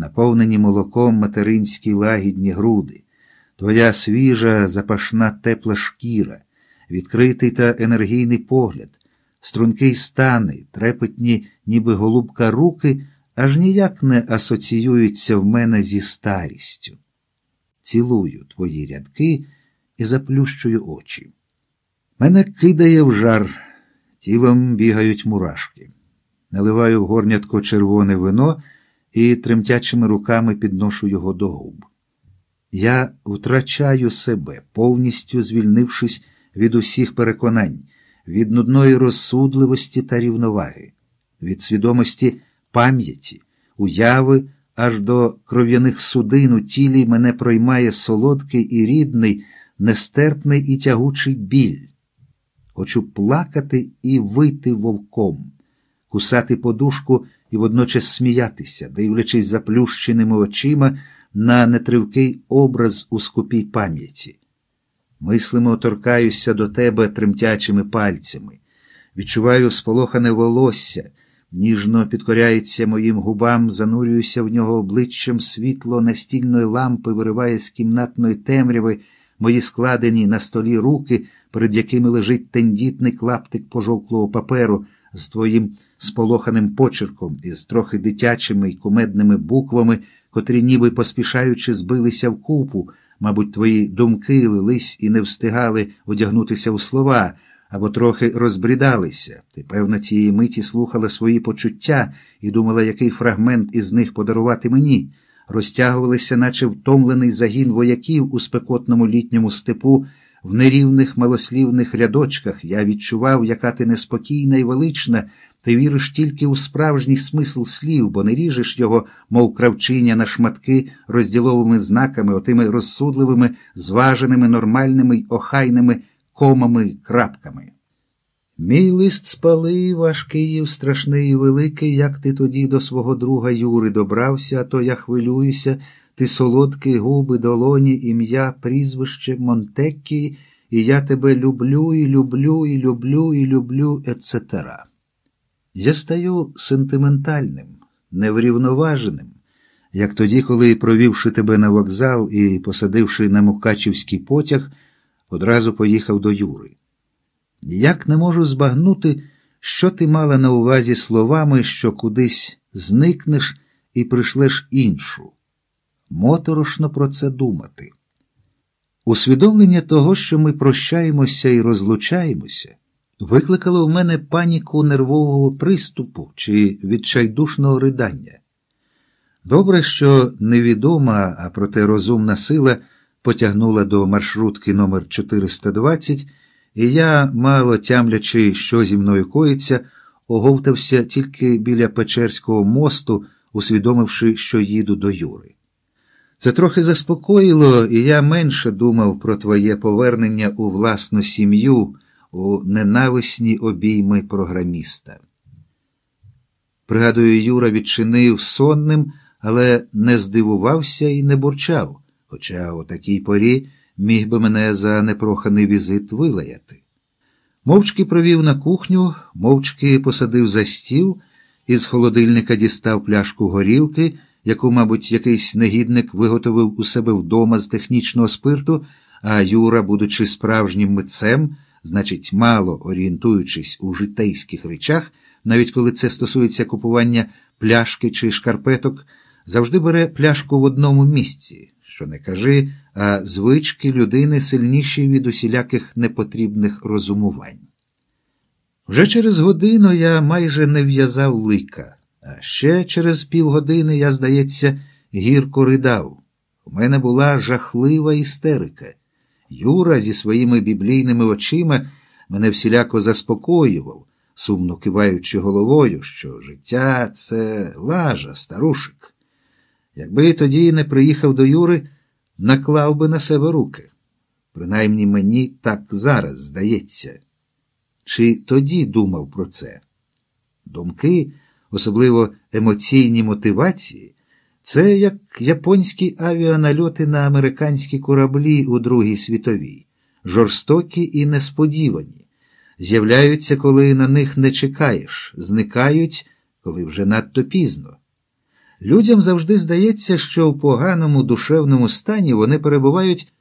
наповнені молоком материнські лагідні груди, твоя свіжа, запашна тепла шкіра, відкритий та енергійний погляд, стрункий стани, трепетні, ніби голубка руки, аж ніяк не асоціюються в мене зі старістю. Цілую твої рядки і заплющую очі. Мене кидає в жар, тілом бігають мурашки. Наливаю в горнятко червоне вино і тремтячими руками підношу його до губ. Я втрачаю себе, повністю звільнившись від усіх переконань, від нудної розсудливості та рівноваги, від свідомості пам'яті, уяви аж до кров'яних судин у тілі мене проймає солодкий і рідний, нестерпний і тягучий біль. Хочу плакати і вийти вовком, кусати подушку і водночас сміятися, дивлячись заплющеними очима на нетривкий образ у скупій пам'яті. Мислимо торкаюся до тебе тремтячими пальцями, відчуваю сполохане волосся, ніжно підкоряється моїм губам, занурююся в нього обличчям світло настільної лампи вириває з кімнатної темряви мої складені на столі руки, перед якими лежить тендітний клаптик пожовклого паперу з твоїм сполоханим почерком із трохи дитячими й кумедними буквами, котрі, ніби поспішаючи, збилися в купу. Мабуть, твої думки лились і не встигали одягнутися у слова або трохи розбрідалися. Ти, певно, цієї миті слухала свої почуття і думала, який фрагмент із них подарувати мені. Розтягувалися, наче втомлений загін вояків у спекотному літньому степу, в нерівних малослівних рядочках. Я відчував, яка ти неспокійна і велична. Ти віриш тільки у справжній смисл слів, бо не ріжеш його, мов кравчиня на шматки розділовими знаками, отими розсудливими, зваженими, нормальними й охайними комами крапками. Мій лист спалив, важкий, страшний і великий, як ти тоді до свого друга Юри добрався, а то я хвилююся, ти солодкі губи, долоні, ім'я, прізвище Монтеккі, і я тебе люблю, і люблю, і люблю, і люблю, ецетера. Я стаю сентиментальним, неврівноваженим, як тоді, коли, провівши тебе на вокзал і посадивши на Мукачівський потяг, одразу поїхав до Юри. Ніяк не можу збагнути, що ти мала на увазі словами, що кудись зникнеш і прийшлеш іншу. Моторошно про це думати. Усвідомлення того, що ми прощаємося і розлучаємося викликало в мене паніку нервового приступу чи відчайдушного ридання. Добре, що невідома, а проте розумна сила потягнула до маршрутки номер 420 і я, мало тямлячи, що зі мною коїться, оговтався тільки біля Печерського мосту, усвідомивши, що їду до Юри. Це трохи заспокоїло, і я менше думав про твоє повернення у власну сім'ю у ненависні обійми програміста. Пригадую, Юра відчинив сонним, але не здивувався і не бурчав, хоча у такій порі міг би мене за непроханий візит вилаяти. Мовчки провів на кухню, мовчки посадив за стіл, із холодильника дістав пляшку горілки, яку, мабуть, якийсь негідник виготовив у себе вдома з технічного спирту, а Юра, будучи справжнім митцем, значить, мало орієнтуючись у житейських речах, навіть коли це стосується купування пляшки чи шкарпеток, завжди бере пляшку в одному місці, що не кажи, а звички людини сильніші від усіляких непотрібних розумувань. Вже через годину я майже не в'язав лика, а ще через півгодини я, здається, гірко ридав. У мене була жахлива істерика. Юра зі своїми біблійними очима мене всіляко заспокоював, сумно киваючи головою, що життя це лажа, старушик. Якби тоді не приїхав до Юри, наклав би на себе руки. Принаймні мені так зараз здається. Чи тоді думав про це? Думки, особливо емоційні мотивації, це як японські авіанальоти на американські кораблі у Другій світовій, жорстокі і несподівані, з'являються, коли на них не чекаєш, зникають, коли вже надто пізно. Людям завжди здається, що в поганому душевному стані вони перебувають